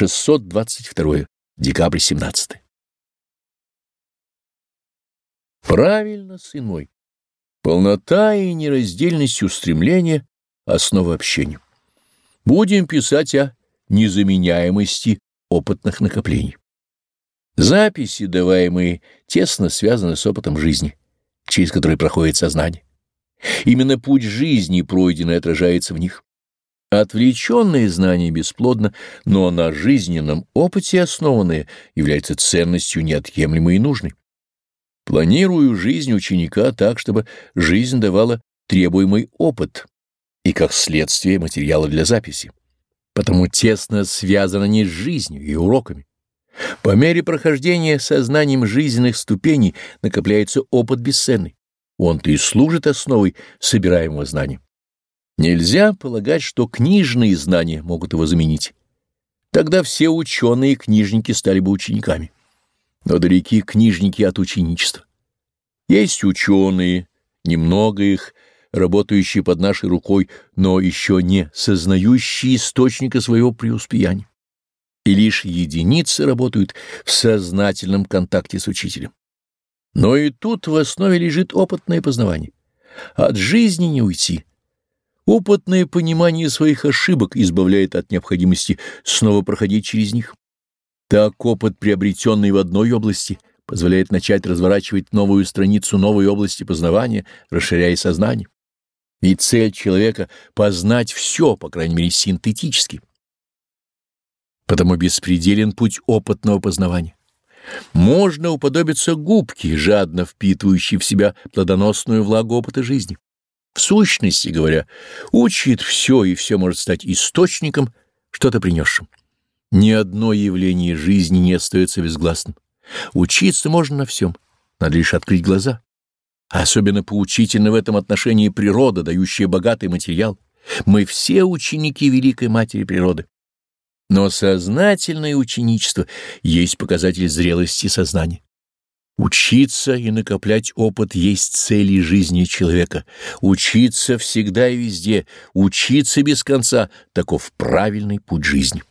622. Декабрь 17. Правильно, сын мой. Полнота и нераздельность устремления — основа общения. Будем писать о незаменяемости опытных накоплений. Записи, даваемые, тесно связаны с опытом жизни, через который проходит сознание. Именно путь жизни пройденный отражается в них. Отвлеченное знание бесплодно, но на жизненном опыте основанное является ценностью неотъемлемой и нужной. Планирую жизнь ученика так, чтобы жизнь давала требуемый опыт и, как следствие, материалы для записи. Потому тесно связано не с жизнью и уроками. По мере прохождения сознанием жизненных ступеней накопляется опыт бесценный. Он-то и служит основой собираемого знания. Нельзя полагать, что книжные знания могут его заменить. Тогда все ученые и книжники стали бы учениками. Но далеки книжники от ученичества. Есть ученые, немного их, работающие под нашей рукой, но еще не сознающие источника своего преуспеяния. И лишь единицы работают в сознательном контакте с учителем. Но и тут в основе лежит опытное познавание. От жизни не уйти — Опытное понимание своих ошибок избавляет от необходимости снова проходить через них. Так опыт, приобретенный в одной области, позволяет начать разворачивать новую страницу новой области познавания, расширяя сознание. И цель человека — познать все, по крайней мере, синтетически. Потому беспределен путь опытного познавания. Можно уподобиться губке, жадно впитывающей в себя плодоносную влагу опыта жизни. В сущности говоря, учит все, и все может стать источником, что-то принесшим. Ни одно явление жизни не остается безгласным. Учиться можно на всем, надо лишь открыть глаза. Особенно поучительно в этом отношении природа, дающая богатый материал. Мы все ученики Великой Матери Природы. Но сознательное ученичество есть показатель зрелости сознания. Учиться и накоплять опыт есть цели жизни человека. Учиться всегда и везде, учиться без конца — таков правильный путь жизни.